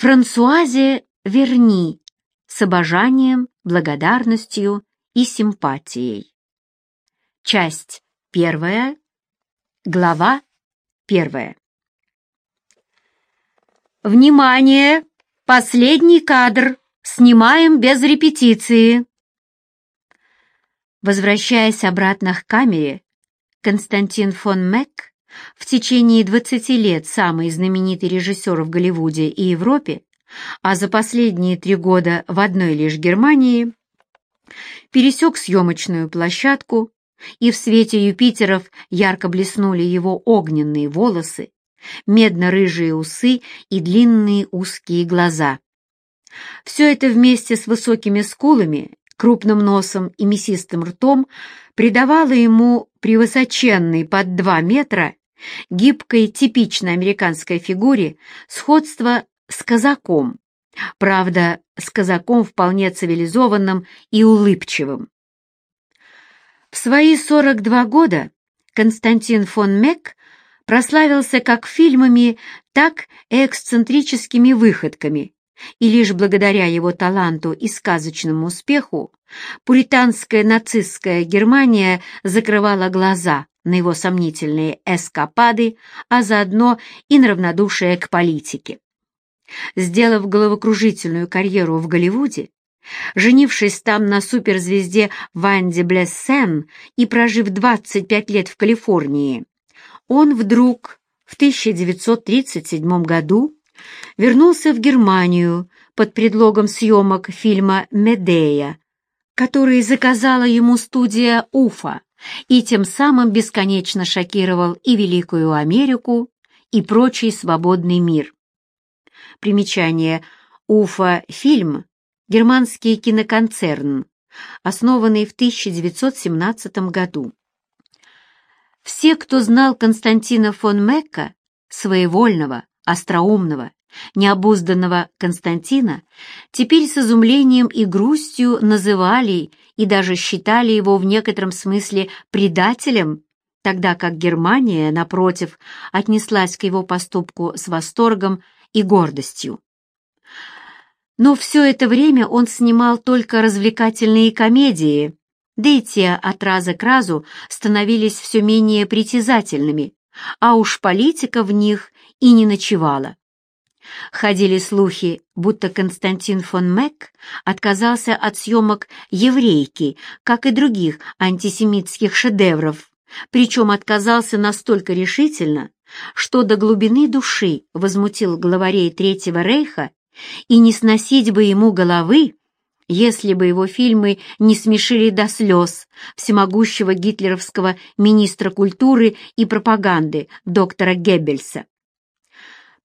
Франсуазе Верни с обожанием, благодарностью и симпатией. Часть первая, глава первая. Внимание! Последний кадр! Снимаем без репетиции. Возвращаясь обратно к камере, Константин фон Мек, в течение 20 лет самый знаменитый режиссер в Голливуде и Европе, а за последние три года в одной лишь Германии, пересек съемочную площадку, и в свете Юпитеров ярко блеснули его огненные волосы, медно-рыжие усы и длинные узкие глаза. Все это вместе с высокими скулами, крупным носом и мясистым ртом придавало ему при высоченной под два метра гибкой типичной американской фигуре сходство с казаком, правда, с казаком вполне цивилизованным и улыбчивым. В свои 42 года Константин фон Мек прославился как фильмами, так и эксцентрическими выходками, и лишь благодаря его таланту и сказочному успеху пуританская нацистская Германия закрывала глаза на его сомнительные эскапады, а заодно и на равнодушие к политике. Сделав головокружительную карьеру в Голливуде, женившись там на суперзвезде Ванде Блессен и прожив 25 лет в Калифорнии, он вдруг в 1937 году вернулся в Германию под предлогом съемок фильма «Медея», который заказала ему студия «Уфа», и тем самым бесконечно шокировал и Великую Америку, и прочий свободный мир. Примечание «Уфа» фильм – германский киноконцерн, основанный в 1917 году. Все, кто знал Константина фон Мекка, своевольного, остроумного, необузданного Константина, теперь с изумлением и грустью называли и даже считали его в некотором смысле предателем, тогда как Германия, напротив, отнеслась к его поступку с восторгом и гордостью. Но все это время он снимал только развлекательные комедии, да и те от раза к разу становились все менее притязательными, а уж политика в них и не ночевала. Ходили слухи, будто Константин фон Мек отказался от съемок «Еврейки», как и других антисемитских шедевров, причем отказался настолько решительно, что до глубины души возмутил главарей Третьего Рейха и не сносить бы ему головы, если бы его фильмы не смешили до слез всемогущего гитлеровского министра культуры и пропаганды доктора Геббельса.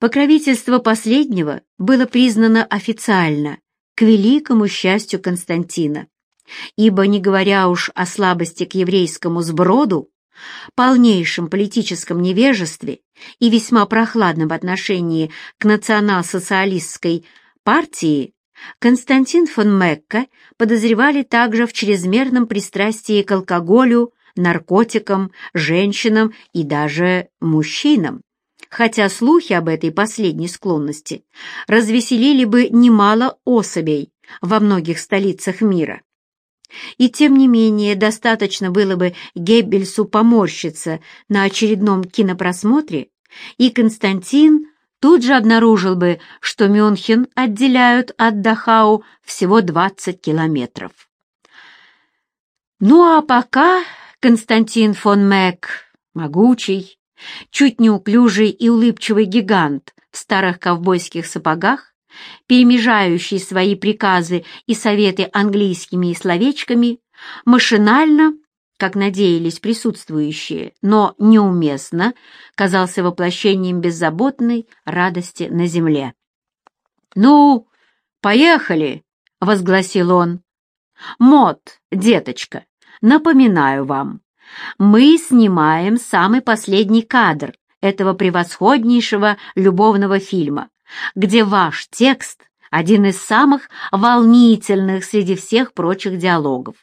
Покровительство последнего было признано официально, к великому счастью Константина, ибо, не говоря уж о слабости к еврейскому сброду, полнейшем политическом невежестве и весьма прохладном отношении к национал-социалистской партии, Константин фон Мекка подозревали также в чрезмерном пристрастии к алкоголю, наркотикам, женщинам и даже мужчинам. Хотя слухи об этой последней склонности развеселили бы немало особей во многих столицах мира. И тем не менее достаточно было бы Геббельсу поморщиться на очередном кинопросмотре, и Константин тут же обнаружил бы, что Мюнхен отделяют от Дахау всего 20 километров. Ну а пока Константин фон Мек, могучий, чуть неуклюжий и улыбчивый гигант в старых ковбойских сапогах, перемежающий свои приказы и советы английскими словечками, машинально, как надеялись присутствующие, но неуместно, казался воплощением беззаботной радости на земле. «Ну, поехали!» — возгласил он. «Мот, деточка, напоминаю вам, мы снимаем самый последний кадр этого превосходнейшего любовного фильма где ваш текст один из самых волнительных среди всех прочих диалогов.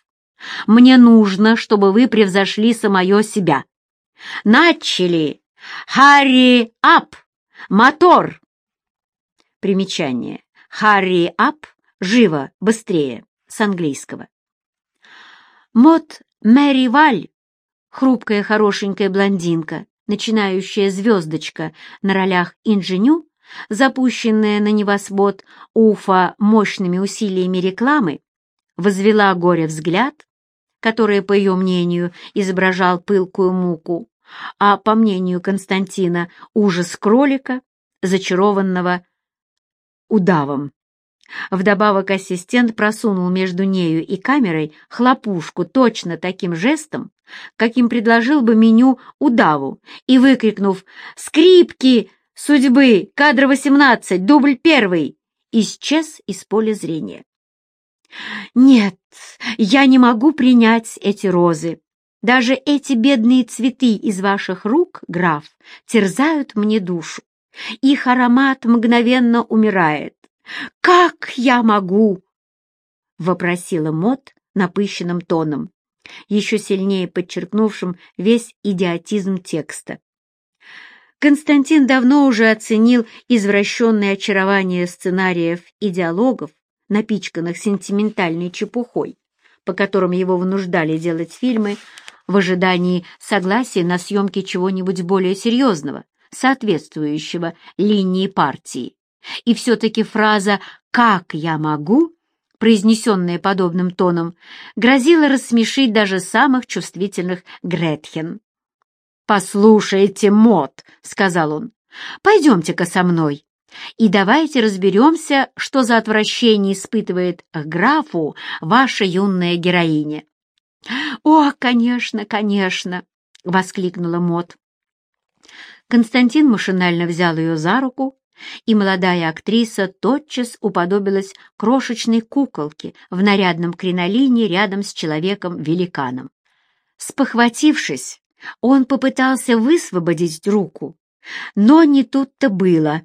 Мне нужно, чтобы вы превзошли самое себя. Начали! Харри, ап! Мотор! Примечание. Hurry up, живо, быстрее, с английского. Мот Мэри Валь, хрупкая хорошенькая блондинка, начинающая звездочка на ролях инженю, запущенная на небосвод Уфа мощными усилиями рекламы, возвела горе взгляд, который, по ее мнению, изображал пылкую муку, а, по мнению Константина, ужас кролика, зачарованного удавом. Вдобавок ассистент просунул между нею и камерой хлопушку точно таким жестом, каким предложил бы меню удаву, и, выкрикнув «Скрипки! Судьбы! Кадр 18! Дубль первый!» исчез из поля зрения. «Нет, я не могу принять эти розы. Даже эти бедные цветы из ваших рук, граф, терзают мне душу. Их аромат мгновенно умирает. Как я могу?» — вопросила Мот напыщенным тоном, еще сильнее подчеркнувшим весь идиотизм текста. Константин давно уже оценил извращенное очарование сценариев и диалогов, напичканных сентиментальной чепухой, по которым его вынуждали делать фильмы в ожидании согласия на съемки чего-нибудь более серьезного, соответствующего линии партии. И все-таки фраза «как я могу», произнесенная подобным тоном, грозила рассмешить даже самых чувствительных Гретхен. «Послушайте, Мот», — сказал он, — «пойдемте-ка со мной, и давайте разберемся, что за отвращение испытывает графу ваша юная героиня». «О, конечно, конечно!» — воскликнула Мот. Константин машинально взял ее за руку и молодая актриса тотчас уподобилась крошечной куколке в нарядном кринолине рядом с человеком-великаном. Спохватившись, он попытался высвободить руку, но не тут-то было.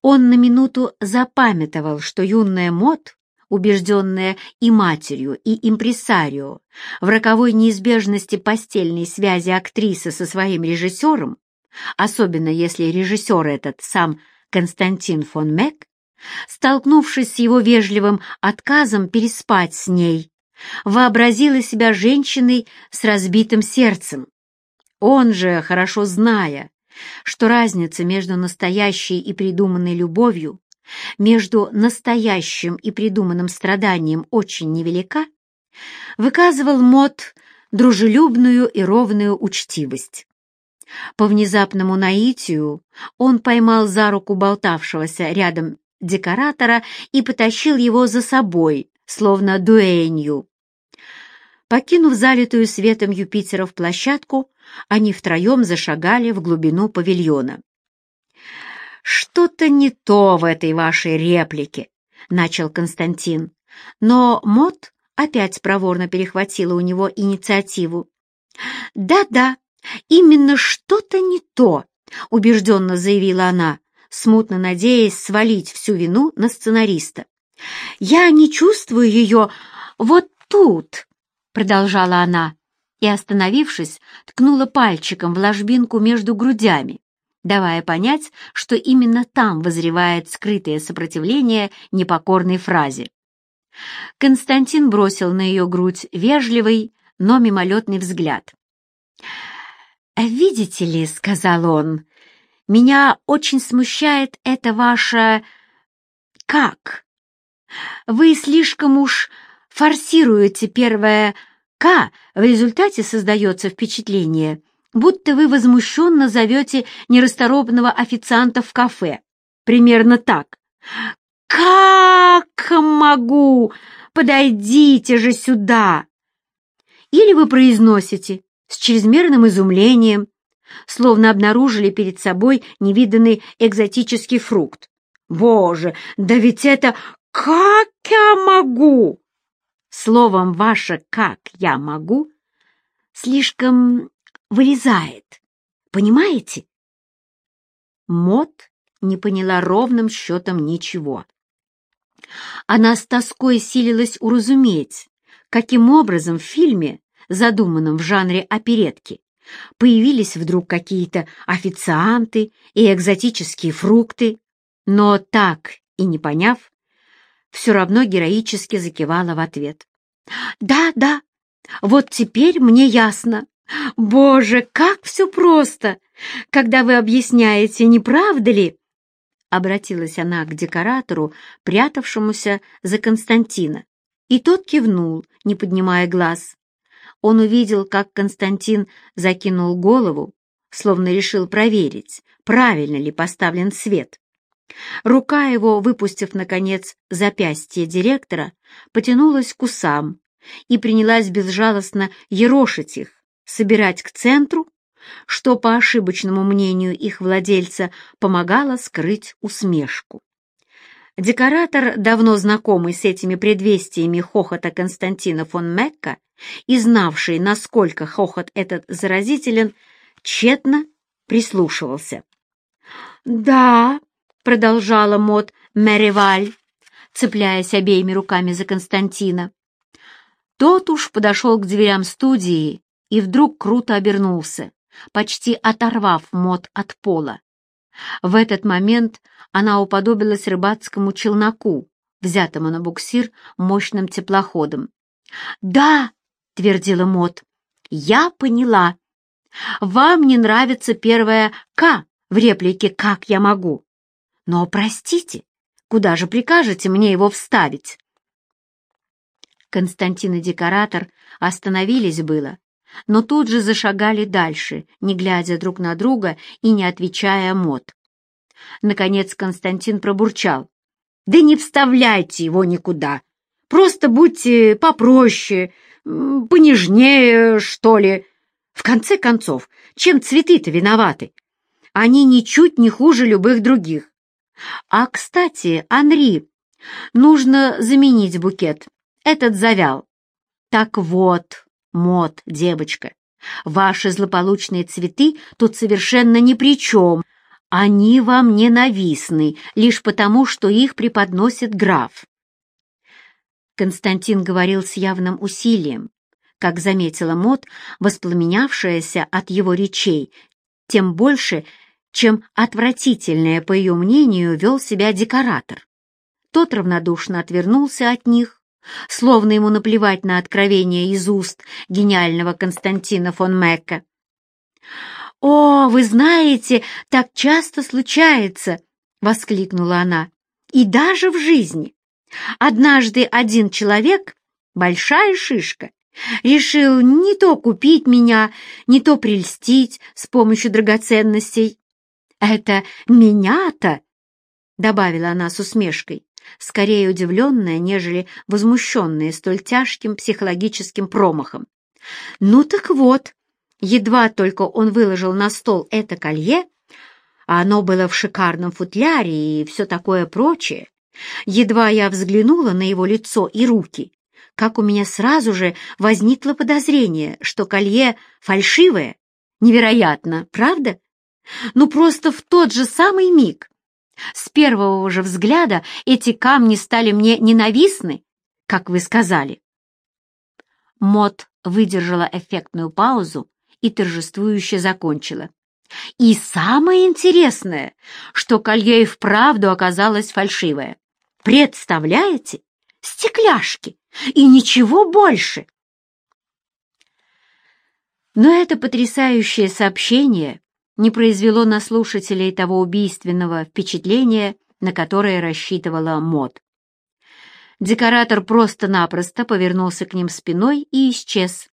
Он на минуту запамятовал, что юная Мот, убежденная и матерью, и импресарио в роковой неизбежности постельной связи актрисы со своим режиссером, особенно если режиссер этот сам Константин фон Мек, столкнувшись с его вежливым отказом переспать с ней, вообразила себя женщиной с разбитым сердцем. Он же, хорошо зная, что разница между настоящей и придуманной любовью, между настоящим и придуманным страданием очень невелика, выказывал Мот дружелюбную и ровную учтивость. По внезапному наитию он поймал за руку болтавшегося рядом декоратора и потащил его за собой, словно дуэнью. Покинув залитую светом Юпитера в площадку, они втроем зашагали в глубину павильона. «Что-то не то в этой вашей реплике», — начал Константин, но Мот опять проворно перехватила у него инициативу. «Да-да, «Именно что-то не то», — убежденно заявила она, смутно надеясь свалить всю вину на сценариста. «Я не чувствую ее вот тут», — продолжала она, и, остановившись, ткнула пальчиком в ложбинку между грудями, давая понять, что именно там возревает скрытое сопротивление непокорной фразе. Константин бросил на ее грудь вежливый, но мимолетный взгляд. «Видите ли», — сказал он, — «меня очень смущает это ваше... как? Вы слишком уж форсируете первое «к», в результате создается впечатление, будто вы возмущенно зовете нерасторопного официанта в кафе. Примерно так. «Как могу? Подойдите же сюда!» Или вы произносите с чрезмерным изумлением, словно обнаружили перед собой невиданный экзотический фрукт. «Боже, да ведь это как я могу?» Словом, ваше «как я могу» слишком вылезает, понимаете? Мот не поняла ровным счетом ничего. Она с тоской силилась уразуметь, каким образом в фильме задуманном в жанре оперетки, появились вдруг какие-то официанты и экзотические фрукты. но так и не поняв, все равно героически закивала в ответ. «Да, да, вот теперь мне ясно. Боже, как все просто, когда вы объясняете, не правда ли?» Обратилась она к декоратору, прятавшемуся за Константина, и тот кивнул, не поднимая глаз. Он увидел, как Константин закинул голову, словно решил проверить, правильно ли поставлен свет. Рука его, выпустив, наконец, запястье директора, потянулась к усам и принялась безжалостно ерошить их, собирать к центру, что, по ошибочному мнению их владельца, помогало скрыть усмешку. Декоратор, давно знакомый с этими предвестиями хохота Константина фон Мекка и знавший, насколько хохот этот заразителен, тщетно прислушивался. «Да», — продолжала Мот Мереваль, цепляясь обеими руками за Константина. Тот уж подошел к дверям студии и вдруг круто обернулся, почти оторвав Мот от пола. В этот момент она уподобилась рыбацкому челноку, взятому на буксир мощным теплоходом. «Да!» — твердила Мот. «Я поняла. Вам не нравится первое «К» в реплике «Как я могу». Но, простите, куда же прикажете мне его вставить?» Константин и декоратор остановились было, но тут же зашагали дальше, не глядя друг на друга и не отвечая мод. Наконец Константин пробурчал. «Да не вставляйте его никуда. Просто будьте попроще, понежнее, что ли. В конце концов, чем цветы-то виноваты? Они ничуть не хуже любых других. А, кстати, Анри, нужно заменить букет. Этот завял. Так вот, Мод, девочка, ваши злополучные цветы тут совершенно ни при чем. Они вам ненавистны, лишь потому, что их преподносит граф. Константин говорил с явным усилием, как заметила Мод, воспламенявшаяся от его речей, тем больше, чем отвратительное, по ее мнению, вел себя декоратор. Тот равнодушно отвернулся от них, словно ему наплевать на откровение из уст гениального Константина фон Мекка. «О, вы знаете, так часто случается!» — воскликнула она. «И даже в жизни. Однажды один человек, большая шишка, решил не то купить меня, не то прельстить с помощью драгоценностей. Это меня-то!» — добавила она с усмешкой скорее удивленная, нежели возмущенная столь тяжким психологическим промахом. «Ну так вот, едва только он выложил на стол это колье, а оно было в шикарном футляре и все такое прочее, едва я взглянула на его лицо и руки, как у меня сразу же возникло подозрение, что колье фальшивое. Невероятно, правда? Ну просто в тот же самый миг с первого же взгляда эти камни стали мне ненавистны, как вы сказали. Мот выдержала эффектную паузу и торжествующе закончила. И самое интересное, что колье и вправду оказалось фальшивое. Представляете? Стекляшки! И ничего больше! Но это потрясающее сообщение не произвело на слушателей того убийственного впечатления, на которое рассчитывала Мод. Декоратор просто-напросто повернулся к ним спиной и исчез,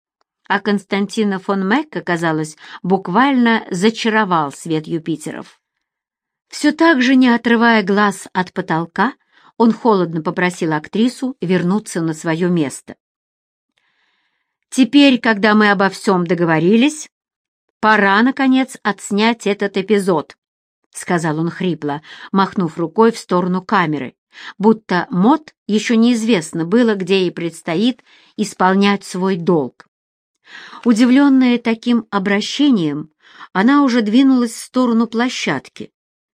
а Константина фон Мекка, казалось, буквально зачаровал свет Юпитеров. Все так же, не отрывая глаз от потолка, он холодно попросил актрису вернуться на свое место. «Теперь, когда мы обо всем договорились, «Пора, наконец, отснять этот эпизод», — сказал он хрипло, махнув рукой в сторону камеры, будто Мот еще неизвестно было, где ей предстоит исполнять свой долг. Удивленная таким обращением, она уже двинулась в сторону площадки,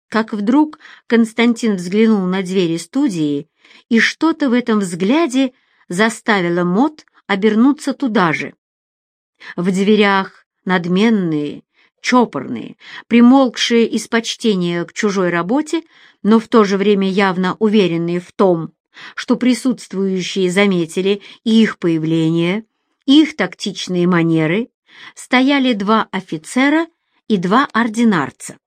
как вдруг Константин взглянул на двери студии, и что-то в этом взгляде заставило Мот обернуться туда же. В дверях надменные, чопорные, примолкшие из почтения к чужой работе, но в то же время явно уверенные в том, что присутствующие заметили и их появление, и их тактичные манеры, стояли два офицера и два ординарца.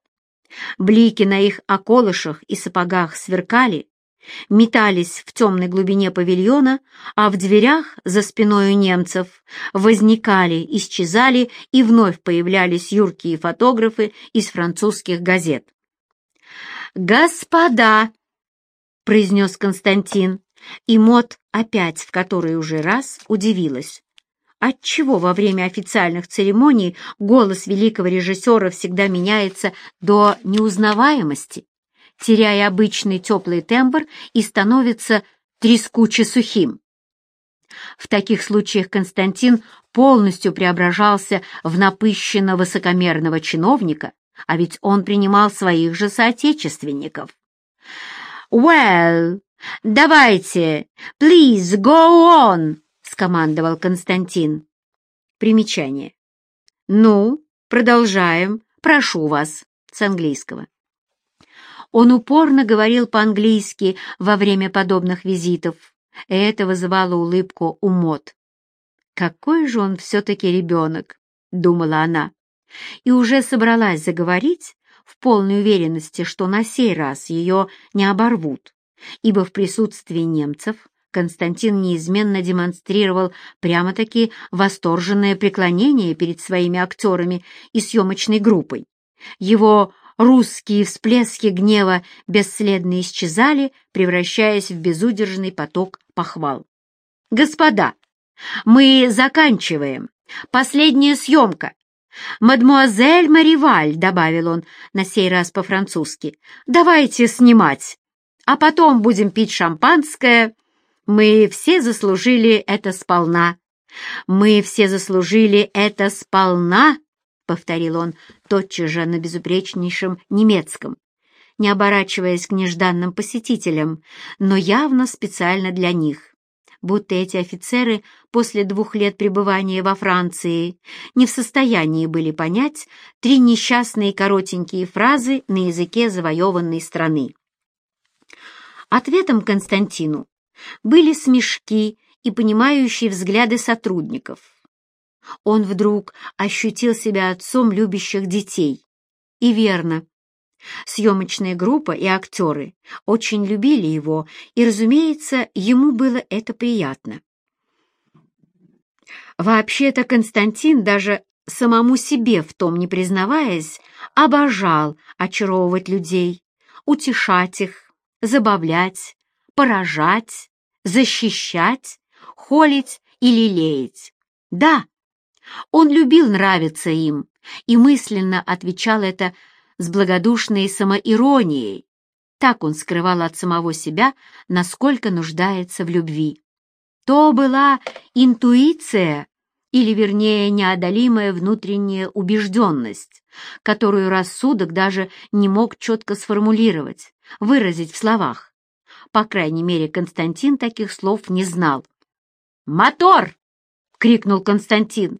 Блики на их околышах и сапогах сверкали, метались в темной глубине павильона, а в дверях за спиной у немцев возникали, исчезали и вновь появлялись юркие фотографы из французских газет. «Господа!» — произнес Константин, и Мот опять в который уже раз удивилась. Отчего во время официальных церемоний голос великого режиссера всегда меняется до неузнаваемости, теряя обычный теплый тембр и становится трескуче сухим? В таких случаях Константин полностью преображался в напыщенно высокомерного чиновника, а ведь он принимал своих же соотечественников. «Well, давайте, please go on!» скомандовал Константин. Примечание. «Ну, продолжаем. Прошу вас» с английского. Он упорно говорил по-английски во время подобных визитов, и это вызывало улыбку у Мот. «Какой же он все-таки ребенок!» — думала она, и уже собралась заговорить в полной уверенности, что на сей раз ее не оборвут, ибо в присутствии немцев Константин неизменно демонстрировал прямо-таки восторженное преклонение перед своими актерами и съемочной группой. Его русские всплески гнева бесследно исчезали, превращаясь в безудержный поток похвал. «Господа, мы заканчиваем. Последняя съемка. «Мадмуазель Мариваль», — добавил он на сей раз по-французски, — «давайте снимать, а потом будем пить шампанское мы все заслужили это сполна. Мы все заслужили это сполна, — повторил он тотчас же на безупречнейшем немецком, не оборачиваясь к нежданным посетителям, но явно специально для них, будто эти офицеры после двух лет пребывания во Франции не в состоянии были понять три несчастные коротенькие фразы на языке завоеванной страны. Ответом Константину были смешки и понимающие взгляды сотрудников. Он вдруг ощутил себя отцом любящих детей. И верно. Съемочная группа и актеры очень любили его, и, разумеется, ему было это приятно. Вообще-то Константин, даже самому себе в том не признаваясь, обожал очаровывать людей, утешать их, забавлять, поражать, защищать, холить или лелеять. Да, он любил нравиться им и мысленно отвечал это с благодушной самоиронией. Так он скрывал от самого себя, насколько нуждается в любви. То была интуиция, или, вернее, неодолимая внутренняя убежденность, которую рассудок даже не мог четко сформулировать, выразить в словах. По крайней мере, Константин таких слов не знал. «Мотор!» — крикнул Константин.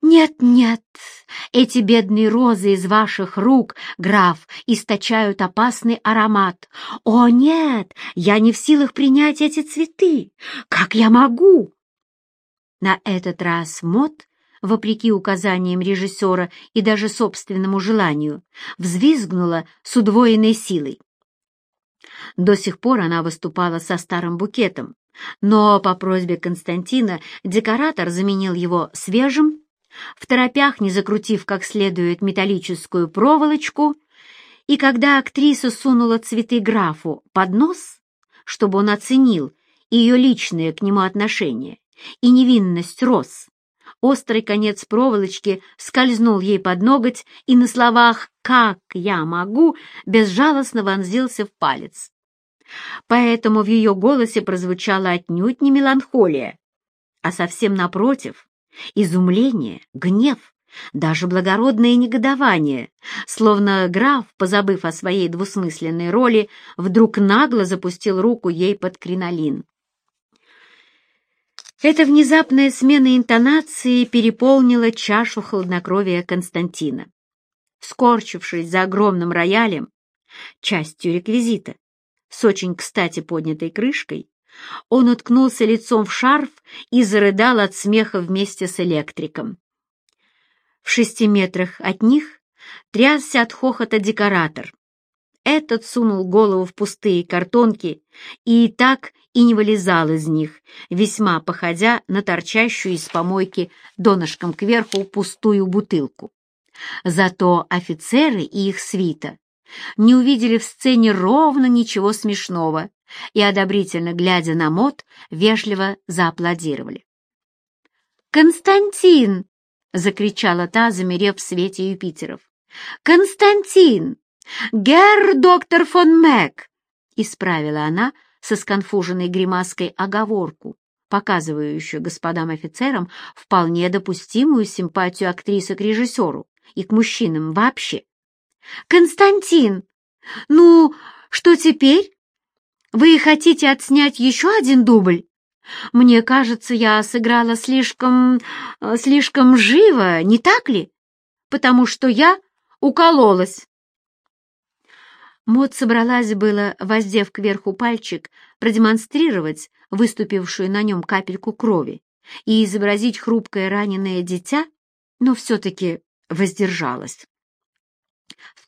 «Нет-нет, эти бедные розы из ваших рук, граф, источают опасный аромат. О, нет, я не в силах принять эти цветы. Как я могу?» На этот раз Мот, вопреки указаниям режиссера и даже собственному желанию, взвизгнула с удвоенной силой. До сих пор она выступала со старым букетом, но по просьбе Константина декоратор заменил его свежим, в торопях не закрутив как следует металлическую проволочку, и когда актриса сунула цветы графу под нос, чтобы он оценил ее личное к нему отношение и невинность роз, Острый конец проволочки скользнул ей под ноготь и на словах «как я могу» безжалостно вонзился в палец. Поэтому в ее голосе прозвучала отнюдь не меланхолия, а совсем напротив — изумление, гнев, даже благородное негодование, словно граф, позабыв о своей двусмысленной роли, вдруг нагло запустил руку ей под кринолин. Эта внезапная смена интонации переполнила чашу хладнокровия Константина. Скорчившись за огромным роялем, частью реквизита, с очень кстати поднятой крышкой, он уткнулся лицом в шарф и зарыдал от смеха вместе с электриком. В шести метрах от них трясся от хохота декоратор. Этот сунул голову в пустые картонки и так и не вылезал из них, весьма походя на торчащую из помойки донышком кверху пустую бутылку. Зато офицеры и их свита не увидели в сцене ровно ничего смешного и, одобрительно глядя на мод, вежливо зааплодировали. «Константин!» — закричала та, замерев в свете Юпитеров. «Константин! Герр доктор фон Мэг!» — исправила она со сконфуженной гримаской оговорку, показывающую господам офицерам вполне допустимую симпатию актрисы к режиссеру и к мужчинам вообще. «Константин, ну, что теперь? Вы хотите отснять еще один дубль? Мне кажется, я сыграла слишком... слишком живо, не так ли? Потому что я укололась». Мот собралась было, воздев кверху пальчик, продемонстрировать выступившую на нем капельку крови и изобразить хрупкое раненое дитя, но все-таки воздержалась.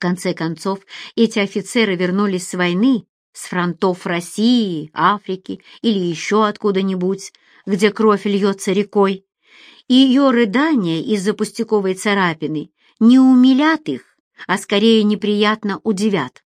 Конце концов, эти офицеры вернулись с войны, с фронтов России, Африки или еще откуда-нибудь, где кровь льется рекой, и ее рыдания из-за пустяковой царапины не умилят их, а скорее неприятно удивят.